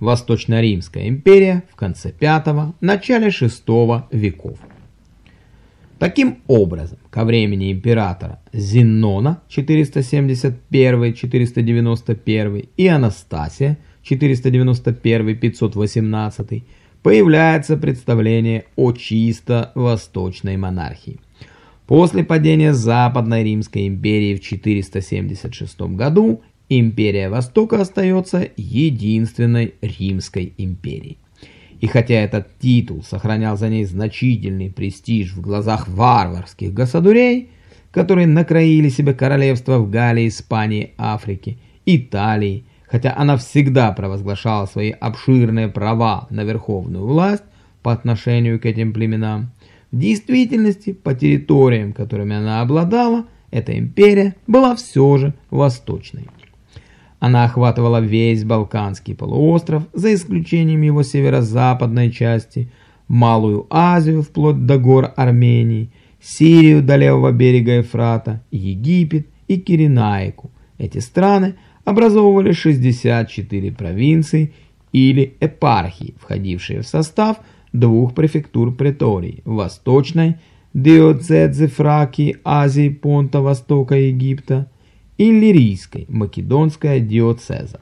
Восточно-Римская империя в конце V – начале VI веков. Таким образом, ко времени императора Зенона 471-491 и Анастасия 491-518 появляется представление о чисто восточной монархии. После падения Западной Римской империи в 476 году империя Востока остается единственной Римской империей. И хотя этот титул сохранял за ней значительный престиж в глазах варварских государей, которые накроили себе королевство в Галлии, Испании, Африке, Италии, хотя она всегда провозглашала свои обширные права на верховную власть по отношению к этим племенам, в действительности по территориям, которыми она обладала, эта империя была все же восточной. Она охватывала весь Балканский полуостров, за исключением его северо-западной части, Малую Азию вплоть до гор Армении, Сирию до левого берега Ефрата, Египет и Киренаику. Эти страны образовывали 64 провинции или епархии, входившие в состав двух префектур преторий – Восточной, Диоцедзе Фракии, Азии, Понта, Востока Египта – Иллирийской, македонская диоцеза.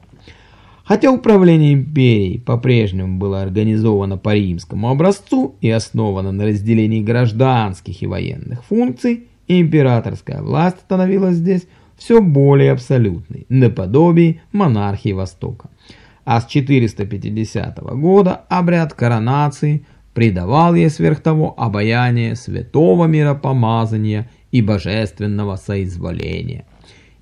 Хотя управление империей по-прежнему было организовано по римскому образцу и основано на разделении гражданских и военных функций, императорская власть становилась здесь все более абсолютной, наподобие монархии Востока. А с 450 года обряд коронации придавал ей сверх того обаяние святого миропомазания и божественного соизволения.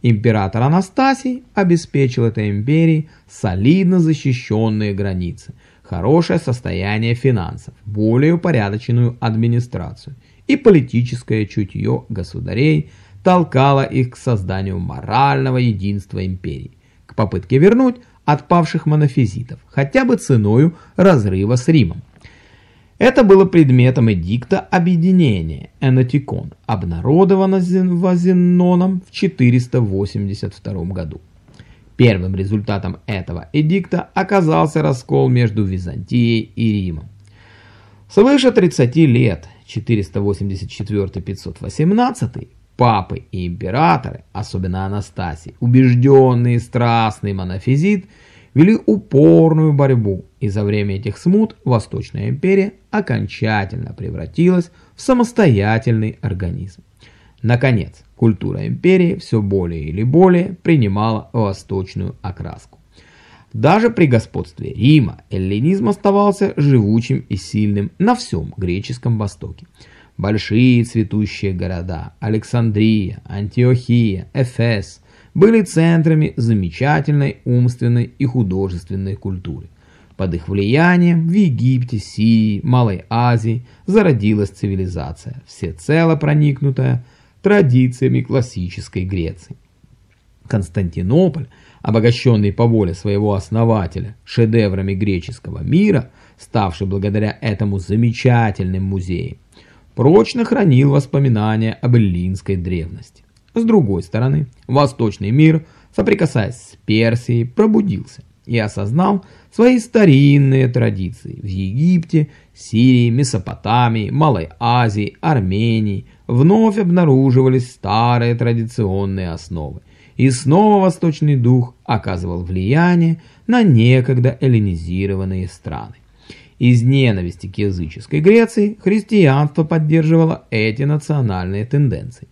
Император Анастасий обеспечил этой империи солидно защищенные границы, хорошее состояние финансов, более упорядоченную администрацию и политическое чутье государей толкало их к созданию морального единства империи, к попытке вернуть отпавших монофизитов, хотя бы ценою разрыва с Римом. Это было предметом эдикта объединения Энотикон, обнародованного Зеноном в 482 году. Первым результатом этого эдикта оказался раскол между Византией и Римом. Свыше 30 лет, 484-518, папы и императоры, особенно Анастасий, убежденный страстный монофизит – вели упорную борьбу, и за время этих смут Восточная империя окончательно превратилась в самостоятельный организм. Наконец, культура империи все более или более принимала восточную окраску. Даже при господстве Рима эллинизм оставался живучим и сильным на всем греческом востоке. Большие цветущие города – Александрия, Антиохия, Эфес – были центрами замечательной умственной и художественной культуры. Под их влиянием в Египте, Сирии, Малой Азии зародилась цивилизация, всецело проникнутая традициями классической Греции. Константинополь, обогащенный по воле своего основателя шедеврами греческого мира, ставший благодаря этому замечательным музеем, прочно хранил воспоминания об эллинской древности. С другой стороны, восточный мир, соприкасаясь с Персией, пробудился и осознал свои старинные традиции. В Египте, Сирии, Месопотамии, Малой Азии, Армении вновь обнаруживались старые традиционные основы. И снова восточный дух оказывал влияние на некогда эллинизированные страны. Из ненависти к языческой Греции христианство поддерживало эти национальные тенденции.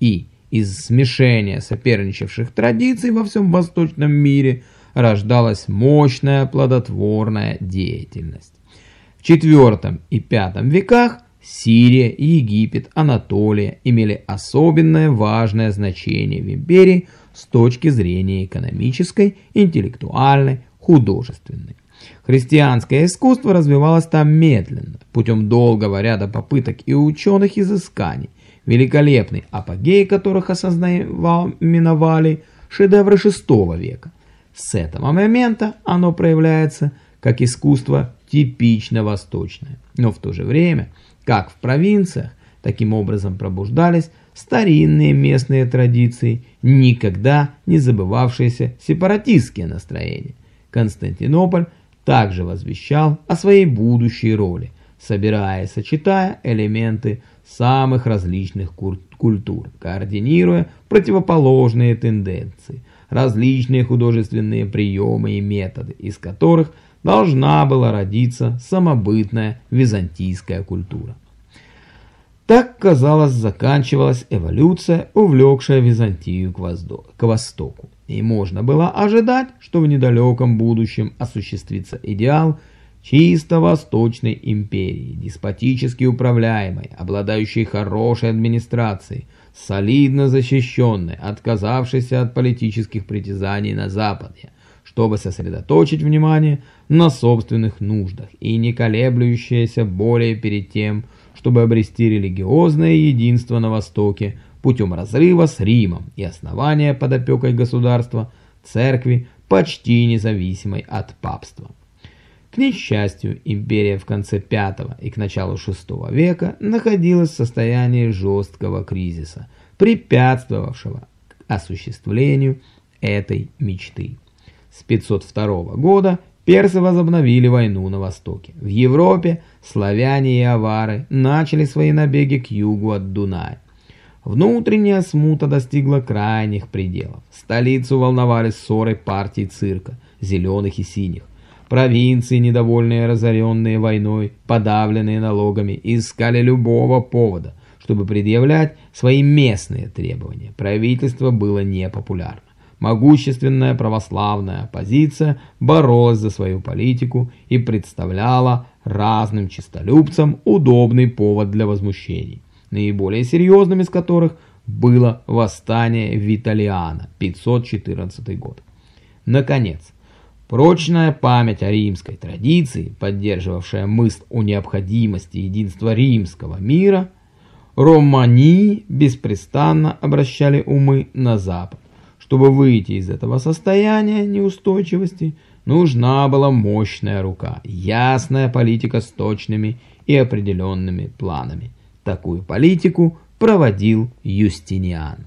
И из смешения соперничавших традиций во всем восточном мире рождалась мощная плодотворная деятельность. В IV и V веках Сирия, Египет, Анатолия имели особенное важное значение в империи с точки зрения экономической, интеллектуальной, художественной. Христианское искусство развивалось там медленно, путем долгого ряда попыток и ученых изысканий, великолепный апогей которых осознавали шедевры VI века. С этого момента оно проявляется как искусство типично восточное, но в то же время, как в провинциях, таким образом пробуждались старинные местные традиции, никогда не забывавшиеся сепаратистские настроения. Константинополь также возвещал о своей будущей роли, собирая и сочетая элементы самых различных культур, координируя противоположные тенденции, различные художественные приемы и методы, из которых должна была родиться самобытная византийская культура. Так, казалось, заканчивалась эволюция, увлекшая Византию к, востоку. И можно было ожидать, что в недалеком будущем осуществится идеал чисто восточной империи, деспотически управляемой, обладающей хорошей администрацией, солидно защищенной, отказавшейся от политических притязаний на Западе, чтобы сосредоточить внимание на собственных нуждах и не колеблющаяся более перед тем, чтобы обрести религиозное единство на Востоке путем разрыва с Римом и основания под опекой государства церкви почти независимой от папства. К несчастью, империя в конце V и к началу VI века находилась в состоянии жесткого кризиса, препятствовавшего осуществлению этой мечты. С 502 года персы возобновили войну на востоке. В Европе славяне и авары начали свои набеги к югу от Дуная. Внутренняя смута достигла крайних пределов. Столицу волновали ссоры партий цирка, зеленых и синих. Провинции, недовольные разоренные войной, подавленные налогами, искали любого повода, чтобы предъявлять свои местные требования. Правительство было непопулярно. Могущественная православная оппозиция боролась за свою политику и представляла разным чистолюбцам удобный повод для возмущений, наиболее серьезным из которых было восстание Виталиана, 514 год. Наконец, прочная память о римской традиции, поддерживавшая мысль о необходимости единства римского мира, романи беспрестанно обращали умы на запад. Чтобы выйти из этого состояния неустойчивости, нужна была мощная рука, ясная политика с точными и определенными планами. Такую политику проводил Юстиниан.